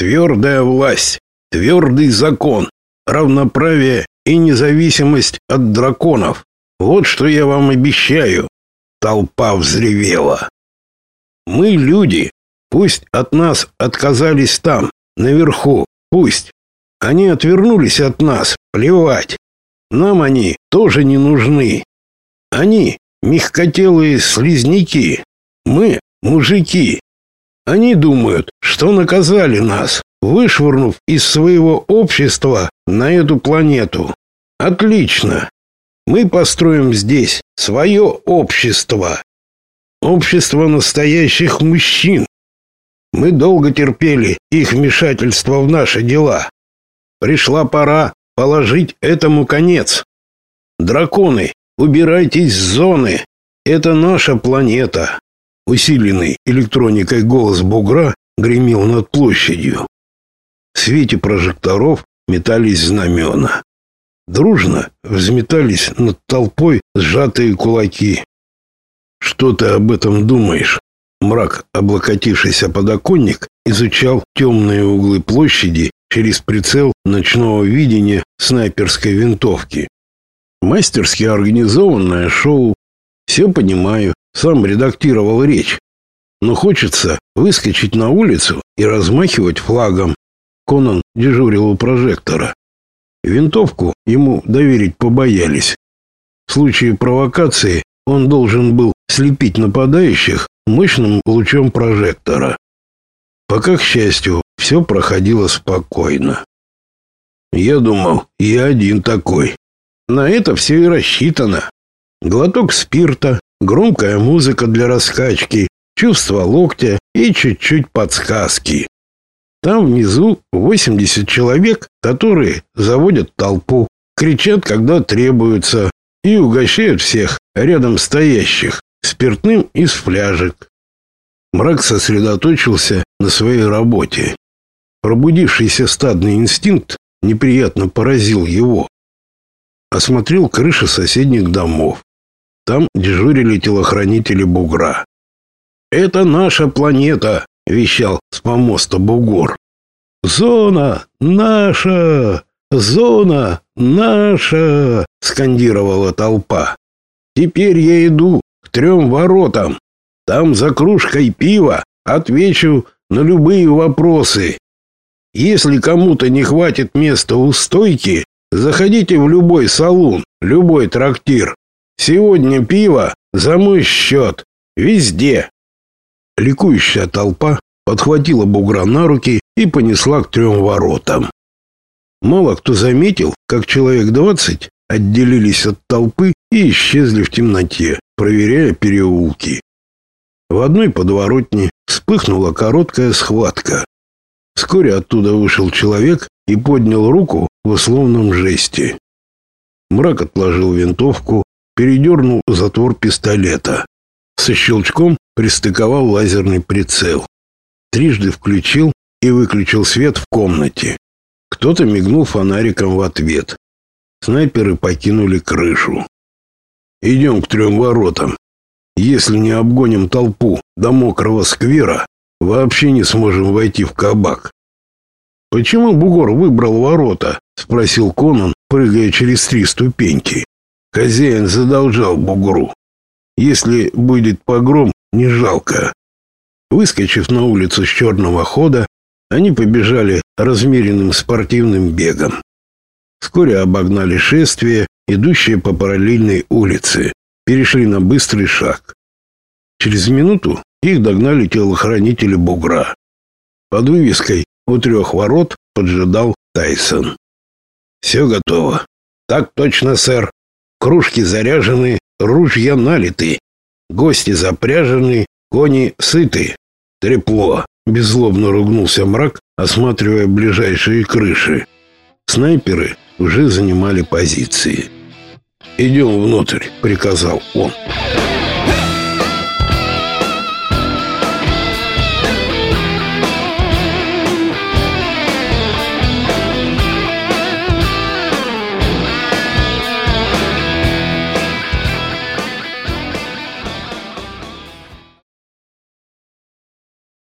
Твердая власть, твердый закон, равноправие и независимость от драконов. Вот что я вам обещаю. Толпа взревела. Мы люди, пусть от нас отказались там, наверху, пусть. Они отвернулись от нас, плевать. Нам они тоже не нужны. Они мягкотелые слизняки. Мы мужики. Они думают, что наказали нас, вышвырнув из своего общества на эту планету. Отлично. Мы построим здесь свое общество. Общество настоящих мужчин. Мы долго терпели их вмешательство в наши дела. Пришла пора положить этому конец. Драконы, убирайтесь с зоны. Это наша планета. Усиленный электроникой голос бугра гремел над площадью. В свете прожекторов метались знамена. Дружно взметались над толпой сжатые кулаки. Что ты об этом думаешь? Мрак, облокотившийся подоконник, изучал темные углы площади через прицел ночного видения снайперской винтовки. Мастерски организованное шоу. Все понимаю, сам редактировал речь. Но хочется выскочить на улицу и размахивать флагом. Конан дежурил у прожектора. Винтовку ему доверить побоялись. В случае провокации он должен был слепить нападающих мощным лучом прожектора. Пока, к счастью, все проходило спокойно. Я думал, я один такой. На это все и рассчитано. Глоток спирта, громкая музыка для раскачки, чувство локтя и чуть-чуть подсказки. Там внизу 80 человек, которые заводят толпу, кричат, когда требуется, и угощают всех рядом стоящих спиртным из фляжек. Мрак сосредоточился на своей работе. Пробудившийся стадный инстинкт неприятно поразил его. Осмотрел крыши соседних домов. Там дежурили телохранители бугра. «Это наша планета», — вещал с помоста бугор. «Зона наша! Зона наша!» — скандировала толпа. «Теперь я иду к трем воротам. Там за кружкой пива отвечу на любые вопросы. Если кому-то не хватит места у стойки, заходите в любой салон, любой трактир. Сегодня пиво за мой счет. Везде. Ликующая толпа подхватила бугра на руки и понесла к трем воротам. Мало кто заметил, как человек двадцать отделились от толпы и исчезли в темноте, проверяя переулки. В одной подворотне вспыхнула короткая схватка. Вскоре оттуда вышел человек и поднял руку в условном жесте. Мрак отложил винтовку, передернул затвор пистолета. Со щелчком пристыковал лазерный прицел. Трижды включил и выключил свет в комнате. Кто-то мигнул фонариком в ответ. Снайперы покинули крышу. «Идем к трем воротам. Если не обгоним толпу до мокрого сквера, вообще не сможем войти в кабак. Почему Бугор выбрал ворота? спросил Конан, прыгая через три ступеньки. Хозяин задолжал Бугру. Если будет погром, не жалко. Выскочив на улицу с черного хода, они побежали размеренным спортивным бегом. Вскоре обогнали шествие, идущее по параллельной улице, перешли на быстрый шаг. Через минуту их догнали телохранители бугра. Под вывеской у трех ворот поджидал Тайсон. «Все готово». «Так точно, сэр. Кружки заряжены, ружья налиты. Гости запряжены, кони сыты. Трепло». Беззлобно ругнулся мрак, осматривая ближайшие крыши. Снайперы уже занимали позиции. «Идем внутрь», — приказал он. «Идем внутрь».